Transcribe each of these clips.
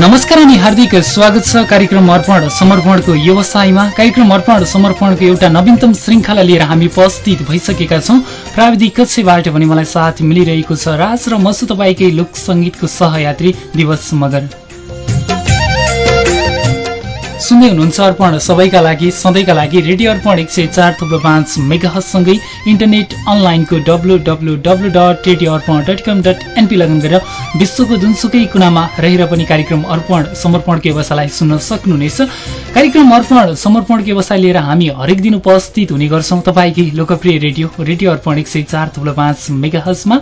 नमस्कार अनि हार्दिक स्वागत छ कार्यक्रम अर्पण समर्पणको व्यवसायमा। कार्यक्रम अर्पण समर्पणको एउटा नवीनतम श्रृङ्खला लिएर हामी उपस्थित भइसकेका छौँ। प्राविधिक कक्षबाट पनि मलाई साथ मिलिरहेको छ। राज र मसु तपाईँकै लोक सङ्गीतको सहयात्री दिवस मगर। सुन्दै हुनुहुन्छ अर्पण। सबैका लागि सधैँका लागि रेडियो अर्पण एक सय चार थुप्रो पाँच मेगासँगै इन्टरनेट अनलाइनको W W W dot radio Arpan dot com dot NP लगन गरेर विश्वको जुनसुकै कुनामा रहेर पनि कार्यक्रम अर्पण समर्पणको व्यवसायलाई सुन्न सक्नुहुनेछ। कार्यक्रम अर्पण समर्पणको व्यवसाय लिएर हामी हरेक दिन उपस्थित हुने गर्छौँ तपाईँकै लोकप्रिय रेडियो रेडियो अर्पण एक सय चार थुप्रो पाँच मेगाहजमा।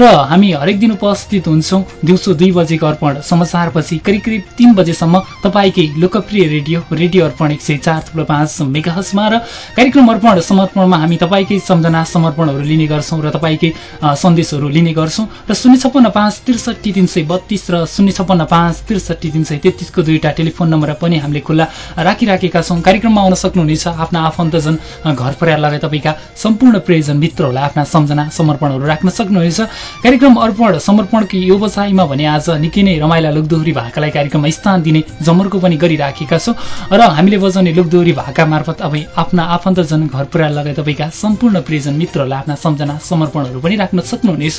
र हामी हरेक दिन उपस्थित हुन्छौँ दिउँसो दुई बजेको अर्पण समाचारपछि करिब करिब तिन बजेसम्म तपाईँकै लोकप्रिय रेडियो रेडियो रेडियो अर्पण एक सय चार थुप्रो पाँच मेगाहसमा र कार्यक्रम अर्पण समर्पणमा हामी तपाईँकै सम्झना समर्पणहरू लिने गर्छौँ र तपाईँकै सन्देशहरू लिने गर्छौँ र शून्य छप्पन्न पाँच त्रिसठी तिन सय बत्तिस र शून्य छप्पन्न पाँच त्रिसठी तिन सय तेत्तिसको दुईवटा टेलिफोन नम्बर पनि हामीले खुल्ला राखिराखेका छौँ। कार्यक्रममा आउन सक्नुहुनेछ आफ्ना आफन्तजन घर परिवार लगायत तपाईँका सम्पूर्ण प्रियजन मित्रहरूलाई आफ्ना सम्झना समर्पणहरू राख्न सक्नुहुनेछ। कार्यक्रम अर्पण समर्पणको व्यवसायमा भने आज निकै नै रमाइला लोकदोहोरी भाकालाई कार्यक्रममा स्थान दिने जमर्को पनि गरिराखेका छौँ। र हामीले बजाउने लोकदोहोरी भाका मार्फत अब आफ्ना आफन्तजन घर पुऱ्याएर लगायत तपाईँका सम्पूर्ण प्रियजन मित्रहरूलाई आफ्ना सम्झना समर्पणहरू पनि राख्न सक्नुहुनेछ।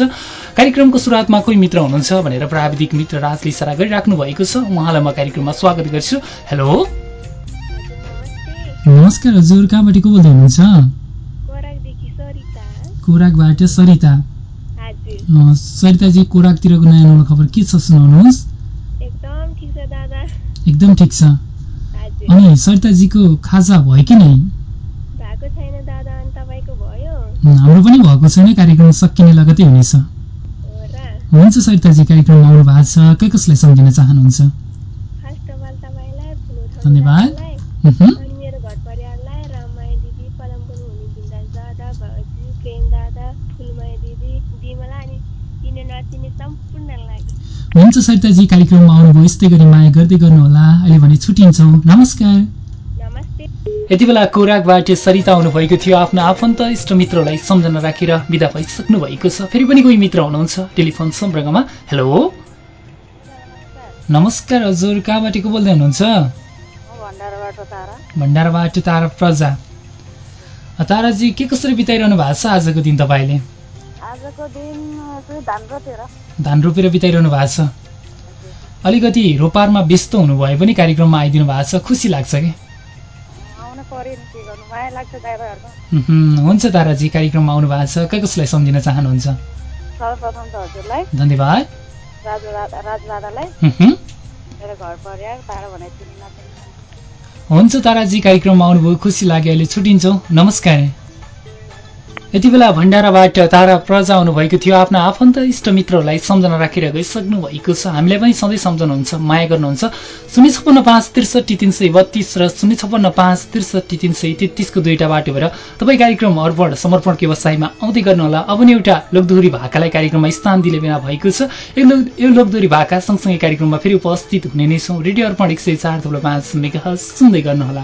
कार्यक्रमको सुरुवातमा कोही मित्र हुनुहुन्छ भनेर प्राविधिक मित्र राजले इसारा गरिराख्नु भएको छ। उहाँलाई म कार्यक्रममा स्वागत गर्छु। हेलो। नमस्कार हजुर कहाँबाट को बोल्दै हुनुहुन्छ? कोराकबाट सरिता। सरिताजी कोराकतिरको नयाँ नौलो खबर के छ सुनाउनुहोस्? एकदम ठिक छ। अनि सरिताजीको खाजा भयो कि नै हाम्रो पनि भएको छैन कार्यक्रम सकिने लगतै हुनेछ। हुन्छ सरिताजी कार्यक्रममा आउनु भएको छ के कसलाई सम्झिन चाहनुहुन्छ? धन्यवाद हुन्छ सरिताजी कार्यक्रममा आउनुभयो यस्तै गरी माया गर्दै गर्नुहोला। अहिले भने छुट्टिन्छौँ नमस्कार। यति बेला कोराकबाट सरिता आउनुभएको थियो। आफ्नो आफन्त इष्ट मित्रलाई सम्झना राखेर विदा भइसक्नु भएको छ। फेरि पनि कोही मित्र हुनुहुन्छ? टेलिफोन सम्पर्कमा। हेलो। नमस्कार। हजुर। कहाँबाट को बोल्दै हुनुहुन्छ? भण्डाराबाट तारा। प्रजा। ताराजी के कसरी बिताइरहनु भएको छ आजको दिन तपाईँले? धान रोपेर बिताइरहनु भएको छ। अलिकति रोपारमा व्यस्त हुनुभए पनि कार्यक्रममा आइदिनु भएको छ। खुसी लाग्छ कि? हुन्छ ताराजी कार्यक्रममा आउनु भएको छ। के कसलाई सम्झिन चाहनुहुन्छ? धन्यवाद। हुन्छ ताराजी कार्यक्रममा आउनुभयो। खुसी लाग्यो अहिले छुट्टिन्छौँ। नमस्कार। यति बेला भण्डाराबाट तारा प्रजा आउनुभएको थियो। आफ्ना आफन्त इष्ट मित्रहरूलाई सम्झना राखेर गइसक्नु भएको छ। हामीलाई पनि सधैँ सम्झनुहुन्छ माया गर्नुहुन्छ। शून्य छप्पन्न पाँच त्रिसठी तिन सय बत्तिस र शून्य छप्पन्न पाँच त्रिसठी तिन सय तेत्तिसको दुईवटा बाटो भएर तपाईँ कार्यक्रम अर्पण समर्पणको व्यवसायमा आउँदै गर्नुहोला। अब नि एउटा लोकदोहोरी भाकालाई कार्यक्रममा स्थान दिने बिना भएको छ। यो लोकदोहोरी भाका सँगसँगै कार्यक्रममा फेरि उपस्थित हुने नै छौँ। रेडियो अर्पण एक सय चार थुप्रो पाँच मेगा सुन्दै गर्नुहोला।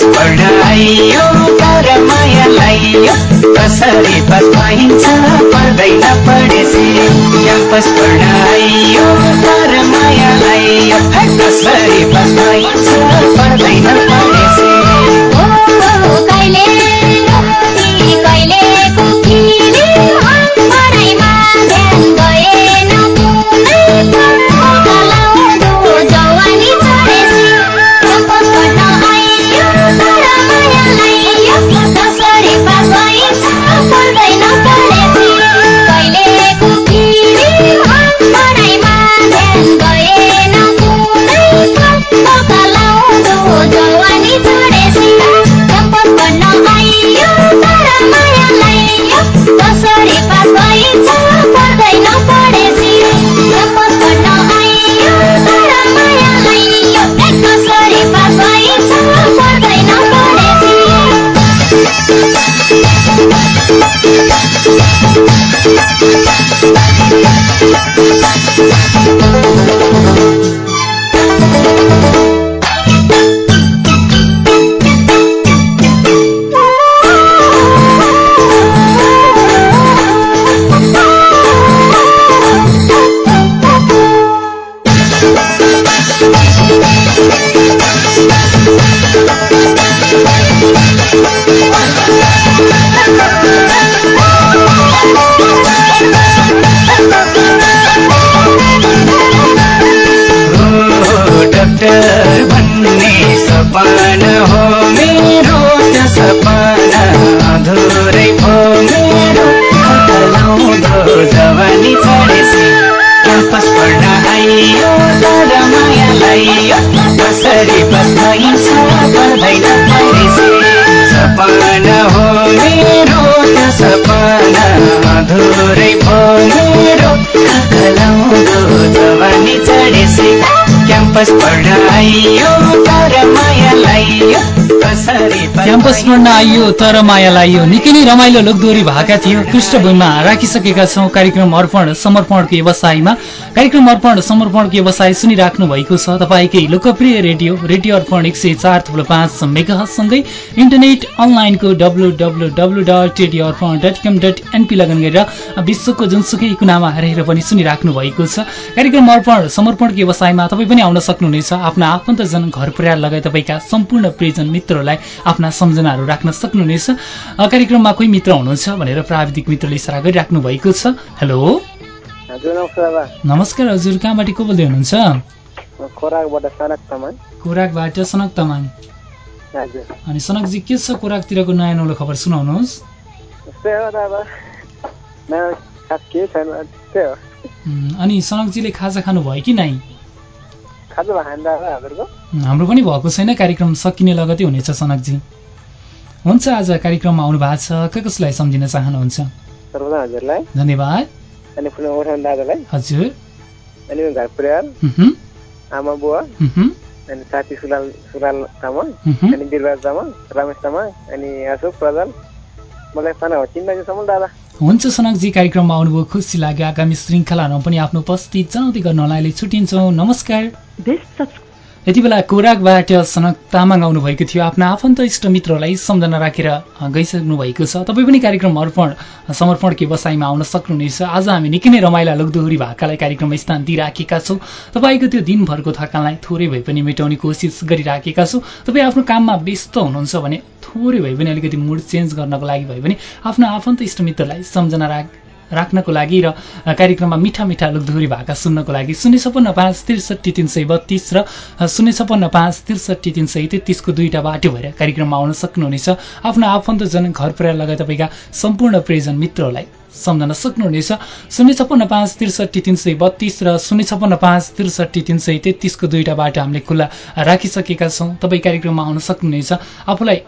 आइयो तर माया लाइयो कसरी बस्पाइन्छ भन्ने सपना हो मेरो त्यो सपना। अधुरै हो मेरो। लाउँदो जवानी चढेसी क्याम्पस पढ्न आइयो तर माया लाइयो कसरी बस्दैछ पर्दैन परेसी सपना हो मेरो त्यो सपना। अधुरै हो मेरो। लाउँदो जवानी चढेसी क्याम्पस पढ्न आइयो तर माया लाइयो। निकै नै रमाइलो लोकदोहोरी भएका थियो पृष्ठभूमिमा राखिसकेका छौँ। कार्यक्रम अर्पण समर्पणको व्यवसायमा कार्यक्रम अर्पण समर्पणको व्यवसाय सुनिराख्नु भएको छ। तपाईँकै लोकप्रिय रेडियो रेडियो अर्पण एक सय चार थुप्रो पाँच मेगासँगै इन्टरनेट अनलाइनको W W W dot radio Arpan dot com dot NP लगन गरेर विश्वको जुनसुकै कुनामा रहेर पनि सुनिराख्नु भएको छ। कार्यक्रम अर्पण समर्पणको व्यवसायमा तपाईँ पनि आउन सक्नुहुनेछ। आफ्ना आफन्तजन घर परिवार लगायत तपाईँका सम्पूर्ण प्रियजन मित्रहरूलाई आफ्ना सम्झनाहरू राख्न सक्नुहुनेछ। कार्यक्रममा कोही मित्र हुनुहुन्छ भनेर प्राविधिक मित्रले इसारा गरिराख्नु भएको छ। हेलो! नमस्कार हजुर कहाँबाट को बोल्दै हुनुहुन्छ? खोराकबाट सनक तामाङ। अनि सनकजी के छ खोराकतिरको नयाँ नौलो खबर सुनाउनुहोस्। अनि सनकजीले खाजा खानुभयो कि नै खाजा भान दादा हजुरको उम्, हाम्रो पनि भएको छैन कार्यक्रम सकिने लगतै हुनेछ सनकजी। हुन्छ आज कार्यक्रममा आउनु भएको छ। के कसलाई सम्झिन चाहनुहुन्छ? धन्यवाद। अनि पुनः उठाउनु दादालाई हजुर अनि घर परिवार आमा बुवा अनि साथी सुलाल सुलाल तामाङ। अनि बिरबाज तामाङ रमेश तामाङ अनि अशोक प्रधान मलाई सानो हो चिन्ता सम्म दादा हुन्छ सनकजी कार्यक्रममा आउनुभयो खुसी लाग्यो। आगामी श्रृङ्खलाहरूमा पनि आफ्नो उपस्थित जनाउँदै गर्न हुनाले छुट्टिन्छौँ। नमस्कार। यति बेला कोराकबाट सनक तामाङ आउनुभएको थियो। आफ्ना आफन्त इष्ट मित्रहरूलाई सम्झना राखेर गइसक्नु भएको छ। तपाईँ पनि कार्यक्रम अर्पण अ, समर्पणको व्यवसायमा आउन सक्नुहुनेछ। आज हामी निकै नै रमाइला लोकदोहोरी भाकालाई कार्यक्रममा स्थान दिइराखेका छौँ। तपाईँको त्यो दिनभरको थकानलाई थोरै भए पनि मेटाउने कोसिस गरिराखेका छौँ। तपाईँ आफ्नो काममा व्यस्त हुनुहुन्छ भने थोरै भए पनि अलिकति मुड चेन्ज गर्नको लागि भए पनि आफ्नो आफन्त इष्ट मित्रलाई सम्झना राख राख्नको लागि र कार्यक्रममा मिठा मिठा लोकदोहोरी भाका सुन्नको लागि शून्य छपन्न पाँच त्रिसठी तिन सय बत्तिस र शून्य छपन्न पाँच त्रिसठी तिन सय तेत्तिसको दुईवटा बाटो भएर कार्यक्रममा आउन सक्नुहुनेछ। आफ्नो आफन्तजन घर परिवार लगायत तपाईँका सम्पूर्ण प्रियजन मित्रहरूलाई सम्झन सक्नुहुनेछ। शून्य छपन्न पाँच त्रिसठी तिन सय बत्तिस र शून्य छपन्न पाँच त्रिसठी तिन सय तेत्तिसको दुईवटा बाटो हामीले खुल्ला राखिसकेका छौँ। तपाईँ कार्यक्रममा आउन सक्नुहुनेछ। आफूलाई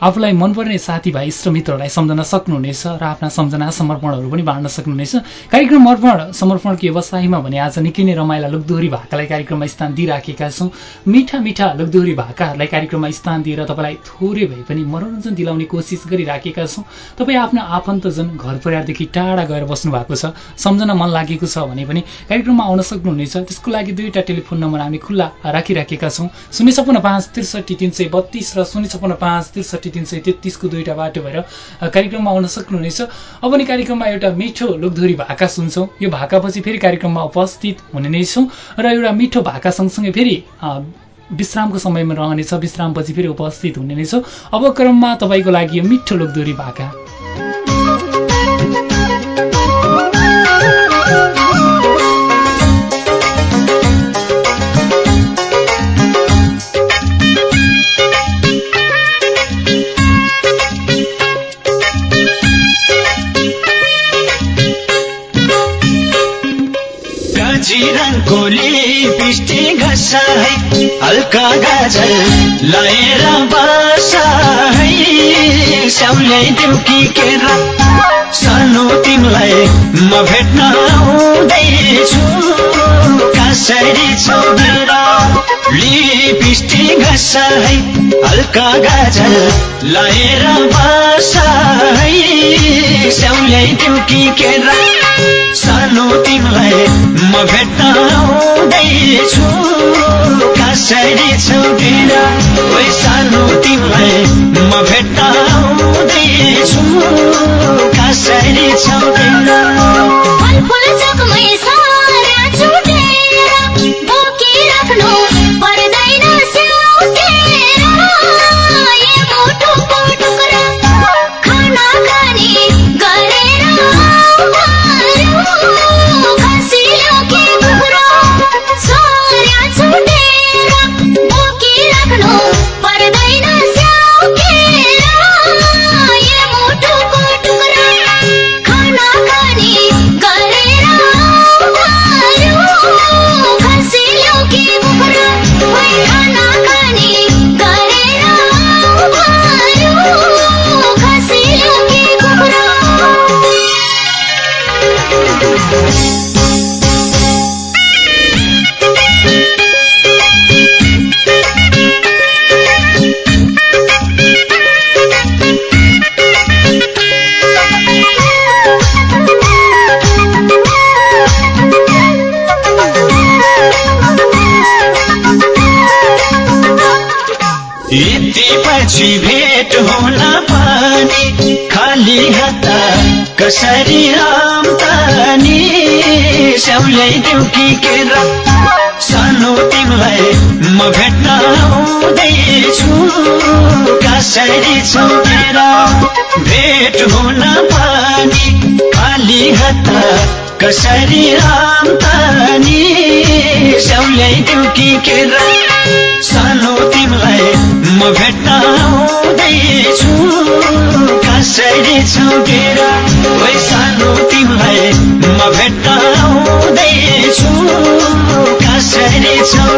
आफूलाई मनपर्ने साथीभाइ इष्टमित्रहरूलाई सम्झन सक्नुहुनेछ र आफ्ना सम्झना समर्पणहरू पनि बाँड्न सक्नुहुनेछ। कार्यक्रम अर्पण समर्पणको व्यवसायमा भने आज निकै नै रमाइला लोकदोहोरी भाकालाई कार्यक्रममा स्थान दिइराखेका छौँ। मिठा मिठा लोकदोहोरी भाकाहरूलाई कार्यक्रममा स्थान दिएर तपाईँलाई थोरै भए पनि मनोरञ्जन दिलाउने कोसिस गरिराखेका छौँ। तपाईँ आफ्नो आफन्तजन घर परिवारदेखि टाढा गएर बस्नु भएको छ सम्झन मन लागेको छ भने पनि कार्यक्रममा आउन सक्नुहुनेछ। त्यसको लागि दुईवटा टेलिफोन नम्बर हामी खुल्ला राखिराखेका छौँ। शून्य छपन्न पाँच त्रिसठी तिन सय बत्तिस र शून्य छपन्न पाँच त्रिसठी तिन सय तेत्तिसको दुईवटा बाटो भएर कार्यक्रममा आउन सक्नुहुनेछ। अब नि कार्यक्रममा एउटा मिठो लोकधोरी भाका सुन्छौँ। यो भाकापछि फेरि कार्यक्रममा उपस्थित हुने नै छौँ र एउटा मिठो भाका सँगसँगै फेरि विश्रामको समयमा रहनेछ। विश्रामपछि फेरि उपस्थित हुने नै छौँ। अब क्रममा तपाईँको लागि यो मिठो लोकदोरी भाका। हल्का गाजल लगाएर बसा है। स्याउले केर सानो तिमीलाई म भेट्न आउँदैछु। कसरी छौ मेरा लिपस्टिक घसा हल्का गाजल लगाएर बसा है। स्याउल्याइदेऊ कि सानो तिमीलाई म भेट्न आउँदैछु। कसरी छौ तेरा ओइ सानो तिमीलाई म भेट्न आउँदैछु। कसरी छुटेर कसरी आम्दानी स्याउल्याइदेऊ कि केरा सानो तिमीलाई म भेट्न आउँदैछु कसरी छौ तेरा भेट हुन पनि? खाली हात कसरी आम्दानी स्याउल्याइदेऊ कि केरा सानो तिमीलाई म भेट्न आउँदैछु कसरी छौ तेरा ओइ सानो तिमीलाई म भेट्न आउँदैछु कसरी छौ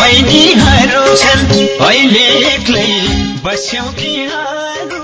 बहिनीहरू छन्। अहिले एक्लै बस्यौ किहरू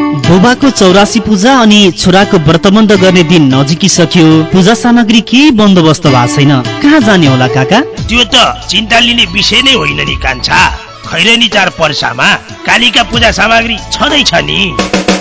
बुबाको चौरासी पूजा अनि छोराको व्रतबन्ध गर्ने दिन नजिकिसक्यो। पूजा सामग्री केही बन्दोबस्त भएको छैन। कहाँ जाने होला काका? त्यो त चिन्ता लिने विषय नै होइन नि कान्छा। खैरेनी चार पर्सामा कालीका पूजा सामग्री छँदैछ नि।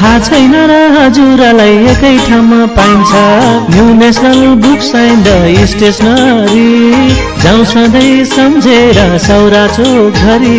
थाहा छैन र हजुरलाई एकै ठाउँमा पाइन्छ। New national book and stationery जाउँ सधैँ सम्झेर सौरा घरि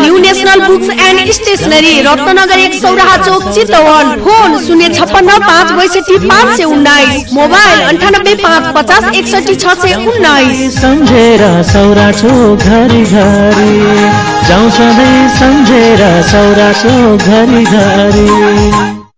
new national books and stationery Ratnanagar एक सौराहा चोक चितवन फोन शून्य छप्पन्न पाँच बैसठी पाँच सय उन्नाइस मोबाइल अन्ठानब्बे पाँच पचास एकसठी छ सय उन्नाइस। सम्झेर सौरा चोक घरि घरि जाउँ सधैँ सम्झेर सौरा चोक घरि घरि।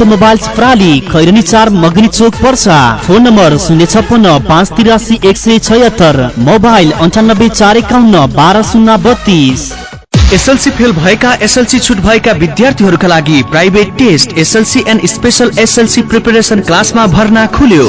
अटोमोबाइल्स प्राली खैरनी चार मगनी चोक पर्सा। फोन नम्बर शून्य छप्पन्न पाँच तिरासी एक सय छयत्तर। मोबाइल अन्ठानब्बे चार एकाउन्न बाह्र शून्य बत्तिस। एसएलसी फेल भएका एसएलसी छुट भएका विद्यार्थीहरूका लागि private test SLC and special SLC preparation क्लासमा भर्ना खुल्यो।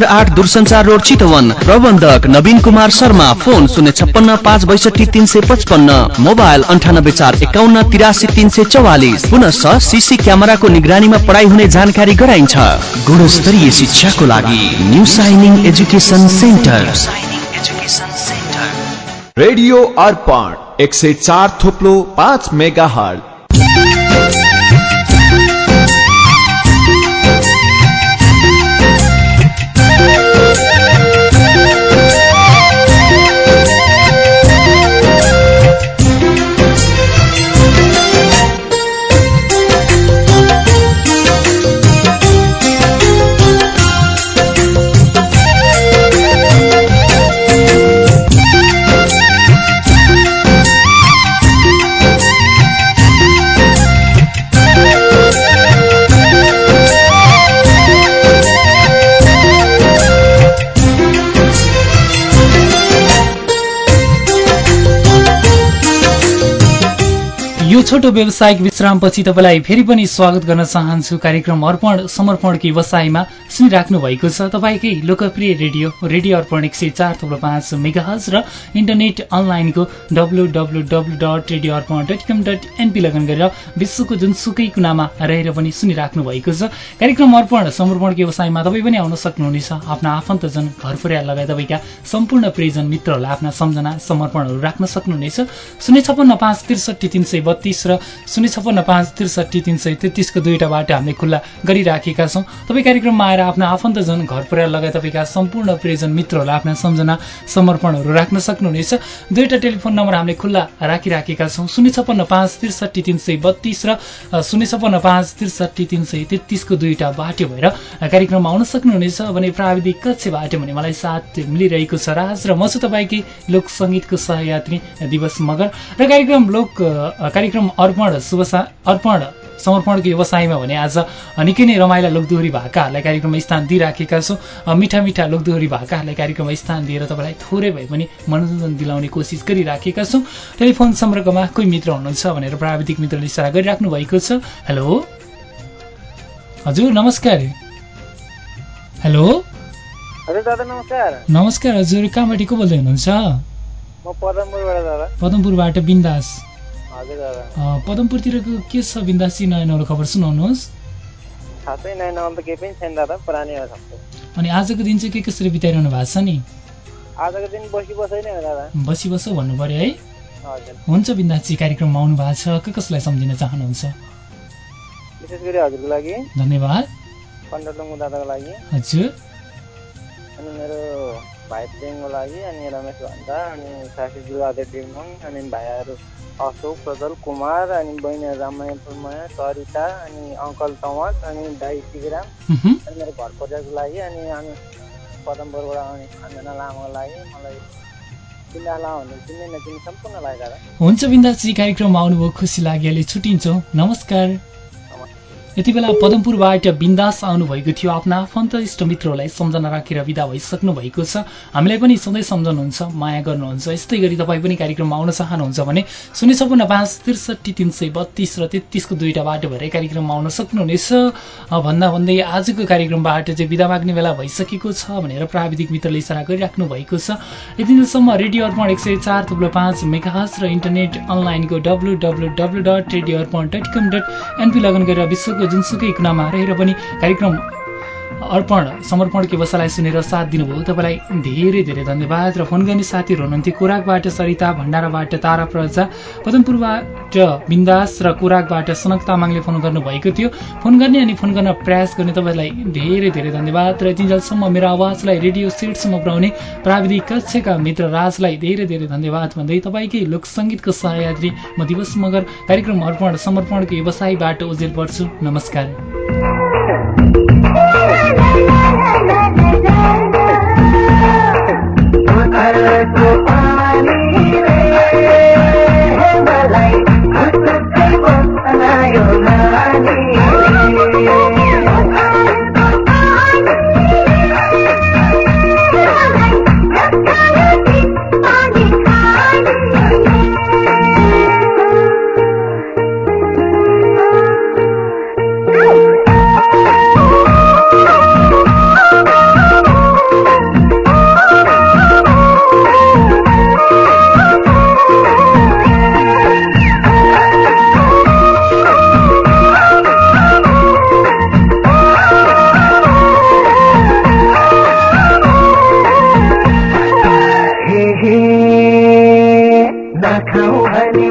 आठ दूरसञ्चार रोड चितवन। प्रबन्धक नवीन कुमार शर्मा फोन शून्य छप्पन्न पाँच बैसठी तिन सय पचपन्न। मोबाइल अन्ठानब्बे चार एकाउन्न तिरासी तिन सय चौवालिस। पुनश सिसी क्यामेराको निगरानीमा पढाइ हुने जानकारी गराइन्छ। गुणस्तरीय शिक्षाको लागि new shining education centre. Radio Arpan एक सय चार थोप्लो पाँच मेगा हल छोटो व्यावसायिक विश्रामपछि तपाईँलाई फेरि पनि स्वागत गर्न चाहन्छु। कार्यक्रम अर्पण समर्पणको व्यवसायमा सुनिराख्नु भएको छ। तपाईँकै लोकप्रिय रेडियो रेडियो अर्पण एक सय चार थुप्रो पाँच मेगाहज र इन्टरनेट अनलाइनको W W W dot radio Arpan dot com dot NP लगन गरेर विश्वको जुनसुकै कुनामा रहेर पनि सुनिराख्नु भएको छ। कार्यक्रम अर्पण समर्पणको व्यवसायमा तपाईँ पनि आउन सक्नुहुनेछ। आफ्ना आफन्तजन घर परिवार लगायत तपाईँका सम्पूर्ण प्रियजन मित्रहरूलाई आफ्ना सम्झना समर्पणहरू राख्न सक्नुहुनेछ। शून्य छपन्न पाँच त्रिसठी तिन सय बत्तिस र शून्य पाँच त्रिसठी तिन सय तेत्तिसको दुईवटा बाटो हामीले खुल्ला गरिराखेका छौँ। तपाईँ कार्यक्रममा आएर आफ्ना आफन्तजन घर परिवार लगायत तपाईँका सम्पूर्ण प्रियजन मित्रहरूलाई आफ्ना सम्झना समर्पणहरू राख्न सक्नुहुनेछ। दुईवटा टेलिफोन नम्बर हामीले खुल्ला राखिराखेका छौँ। शून्य छपन्न पाँच त्रिसठी तिन सय बत्तिस र शून्य छपन्न पाँच त्रिसठी तिन सय तेत्तिसको दुईवटा बाटो भएर कार्यक्रममा आउन सक्नुहुनेछ भने प्राविधिक कक्षबाट भने मलाई साथ मिलिरहेको छ। राज र म छु तपाईँकै लोक सङ्गीतको सहयात्री दिवस मगर। र कार्यक्रम लोक कार्यक्रम अर्पण शुभ अर्पण समर्पणको व्यवसायमा भने आज निकै नै रमाइला लोकदोहोरी भाकाहरूलाई कार्यक्रममा स्थान दिइराखेका छौँ। मिठा मिठा लोकदोहोरी भाकाहरूलाई कार्यक्रममा स्थान दिएर तपाईँलाई थोरै भए पनि मनोरञ्जन दिलाउने कोसिस गरिराखेका छौँ। टेलिफोन सम्पर्कमा कोही मित्र हुनुहुन्छ भनेर प्राविधिक मित्रले इसारा गरिराख्नु भएको छ। हेलो? हजुर नमस्कार। हेलो? हजुर दादा नमस्कार। नमस्कार हजुर कहाँबाट को बोल्दै हुनुहुन्छ? पदमपुरबाट बिन्दास। पदमपुरतिरको के छ बिन्दासी नयाँ नौलो खबर सुनाउनुहोस्। खासै नयाँ नवल त केही पनि छैन दादा पुरानै हो अनि आजको दिन चाहिँ के कसरी बिताइरहनु भएको छ नि? आजको दिन बसी बसाइ नै हो दादा। बसी बस भन्नु पर्यो है। हुन्छ बिन्दासी कार्यक्रममा आउनु भएको छ। के कसलाई सम्झिन चाहनुहुन्छ? विशेष गरी हजुरको लागि। धन्यवाद। कण्डलुङ्गु दादाको लागि। हजुर। अनि मेरो भाइ प्रेमको लागि अनि रमेश भन्दा अनि साथी जुवादे टिमङ अनि भाइहरू अशोक प्रजल कुमार अनि बहिनीहरू रामाया फुलमाया सरिता अनि अङ्कल तमस अनि दाई शिवराम। अनि मेरो घर परिवारको लागि अनि अनि पदमपुरबाट आउने अन्जना लामाको लागि मलाई हुन्छ बिन्दासी कार्यक्रममा आउनुभयो खुसी लाग्यो अहिले छुट्टिन्छौँ। नमस्कार। यति बेला पदमपुरबाट बिन्दास आउनुभएको थियो आफ्ना आफन्त इष्ट मित्रहरूलाई सम्झना राखेर विदा भइसक्नु भएको छ। हामीलाई पनि सधैँ सम्झनुहुन्छ माया गर्नुहुन्छ। यस्तै गरी तपाईँ पनि कार्यक्रममा आउन चाहनुहुन्छ भने शून्य छपन्न पाँच त्रिसठी तिन सय बत्तिस र तेत्तिसको दुईवटा बाटो भएर कार्यक्रममा आउन सक्नुहुनेछ। भन्दा भन्दै आजको कार्यक्रमबाट चाहिँ विदा माग्ने बेला भइसकेको छ भनेर प्राविधिक मित्रले इसारा गरिराख्नु भएको छ। यति दिनसम्म रेडियो अर्पण एक सय चार थुप्रो पाँच मेगाहस र इन्टरनेट अनलाइनको W W W dot radio Arpan dot com dot NP login गरेर विश्वको जुनसुकै कुनामा रहेर पनि कार्यक्रम अर्पण समर्पणको व्यवसायलाई सुनेर साथ दिनुभयो। तपाईँलाई धेरै धेरै धन्यवाद र फोन गर्ने साथीहरू हुनुहुन्थ्यो कोराकबाट सरिता भण्डाराबाट तारा प्रजा पदमपुरबाट बिन्दास र कोराकबाट सनक तामाङले फोन गर्नुभएको थियो। फोन गर्ने अनि फोन गर्न प्रयास गर्ने तपाईँलाई धेरै धेरै धन्यवाद र तिनजेलसम्म मेरो आवाजलाई रेडियो सेटसम्म पुर्याउने प्राविधिक कक्षका मित्र राजलाई धेरै धेरै धन्यवाद भन्दै तपाईँकै लोकसङ्गीतको सहयात्री म दिवस मगर कार्यक्रम अर्पण समर्पणको व्यवसायबाट ओजेल पर्छु नमस्कार। पालिको लागि न खौ हरी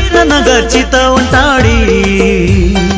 जाउँ है रत्नगर चितवन टाढी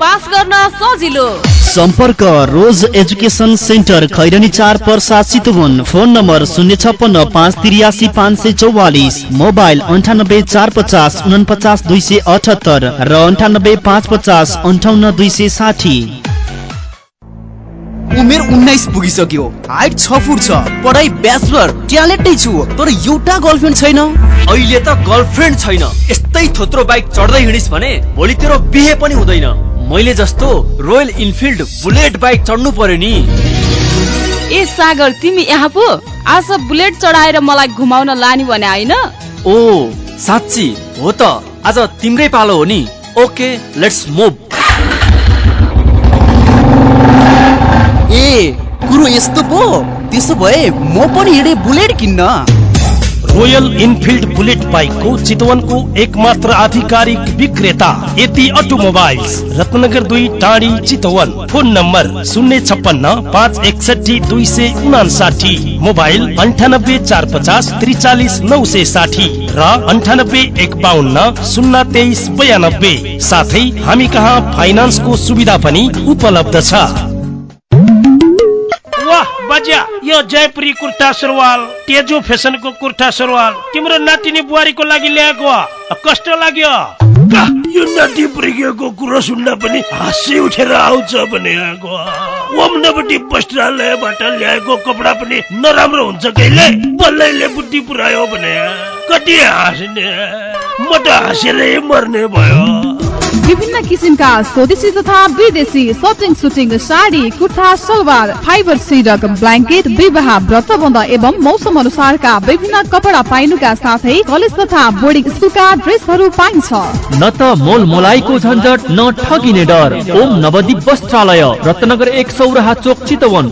पास गर्न सजिलो। सम्पर्क रोज एजुकेसन सेन्टर खैरनी चार पर्सा चितवन फोन नम्बर शून्य छप्पन्न पाँच त्रियासी पाँच सय चौवालिस। मोबाइल अन्ठानब्बे चार पचास उनपचास दुई सय अठहत्तर र अन्ठानब्बे पाँच पचास अन्ठाउन्न दुई सय साठी। उमेर उन्नाइस पुगिसक्यो। हाइट छ फुट छ। पढाइ ब्याचलर। ट्यालेन्टै छु। तर एउटा गर्लफ्रेन्ड छैन। अहिले त गर्लफ्रेन्ड छैन। यस्तै थोत्रो बाइक चढ्दै हिँडिस भने भोलि तेरो बिहे पनि हुँदैन। मैले जस्तो रोयल इनफिल्ड बुलेट बाइक चढ्नु पर्यो नि। ए सागर तिमी यहाँ पो आज बुलेट चढाएर मलाई घुमाउन लाने भने होइन? ओ साँच्ची हो त। आज तिम्रै पालो हो नि। ओके लेट्स मुभ ए कुरो यस्तो पो। त्यसो भए म पनि हिँडे बुलेट किन्न। रोयल इनफिल्ड बुलेट बाइकको चितवनको एकमात्र आधिकारिक विक्रेता यति अटोमोबाइल्स रत्नगर दुई टाढी चितवन फोन नम्बर शून्य छप्पन्न पाँच एकसठी दुई सय उनासाठी मोबाइल अन्ठानब्बे चार पचास त्रिचालिस नौ सय साठी र अन्ठानब्बे एक बाहन्न शून्य तेइस बयानब्बे साथै हामी कहाँ फाइनान्सको सुविधा पनि उपलब्ध छ बजा यो जयपुरी कुर्ता सुरुवाल तेजो फेसनको कुर्ता सुरुवाल तिम्रो नातिनी बुहारीको लागि ल्याएको। कस्तो लाग्यो। यो नाति पुर्किएको कुरो सुन्न पनि हाँसी उठेर आउँछ भने आएको ओम्नपट्टि वस्त्रालयबाट ल्याएको कपडा पनि नराम्रो हुन्छ कहिले? बल्लैले बुद्धि पुऱ्यायो भने कति हाँस्ने? म त हाँसेरै मर्ने भयो। विभिन्न किसिमका स्वदेशी तथा विदेशी shirting suiting sari kurta salwar fibre सिरक blanket विवाह व्रतबन्ध एवं मौसम अनुसारका विभिन्न कपडा पाइनुका साथै कलेज तथा बोर्डिङ स्कुलका ड्रेसहरू पाइन्छ। न त मोल मोलाइको झन्झट न ठगिने डर। ओम नवदीप वस्त्रालय रत्नगर एक सौराहा चोक चितवन